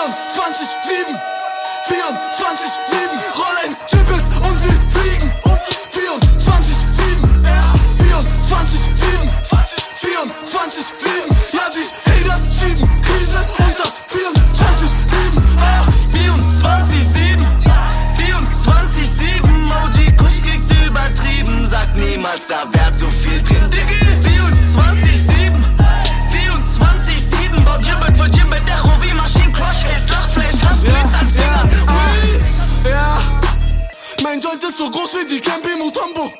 24, 7 24, 7 Rollen, Tippet Mein Joint ist so groß wie die Campy Mutombo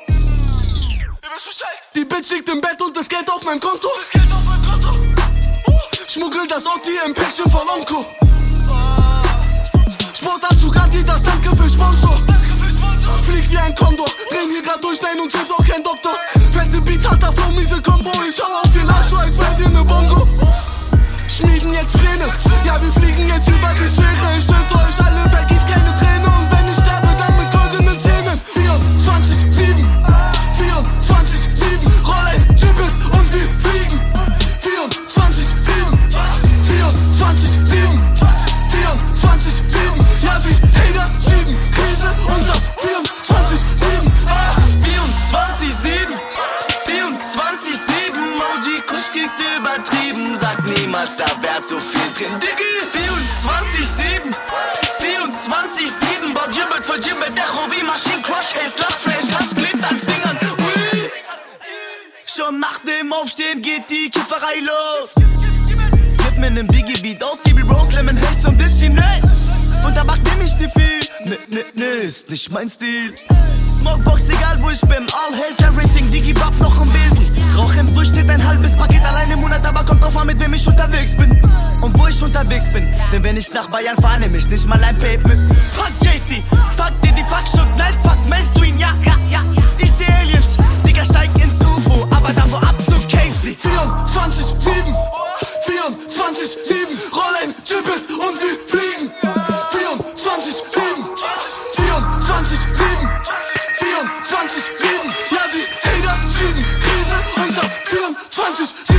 Die Bitch liegt im Bett und das Geld auf meinem Konto. Schmuggel das Otti im Päckchen von Onko. Sportanzug Adidas, danke für Sponsor. Flieg wie ein Kondor, drehen hier grad durch, nein uns ist auch kein Doktor. Fette Beats, harter Flow, miese Combo. Ich schau auf ihr Arsch, du als wäre sie ne Bongo. Schmieden jetzt Pläne, ja wir fliegen jetzt über die Schwere. Ich töte euch alle, vergieß keine Träne niemals, da wär zu viel drin. Diggi 24, 7 24, 7 Baut Gibbet für Gibbet Echo wie Maschinen Crush Ace Lachflash Hasch klebt an Fingern. Ui. Schon nach dem Aufstehen geht die Kifferei los. Gib mir nen Biggie Beat aus CB Rose Lemon Haze und bisschen Nett Und Tabak nehm ich nicht viel. Ne, ne, ne, ist nicht mein Stil. Smokebox, egal wo ich bin All has everything, Digi Bab noch am Denn wenn ich nach Bayern fahre, nehm ich nicht mal ein Paper. Fuck JC, fuck Diddy, fuck Schutt, nein, fuck Mainstream, ja, ja, ja. Ich seh Aliens, Digga, steig ins UFO, aber davor ab zum Casey. 24, 7, 24, 7, rollen, Jibbit und sie fliegen. 24, 7, 24, 7, 24, 7, ja, sie Hater schieben. Krise und das 24, 7.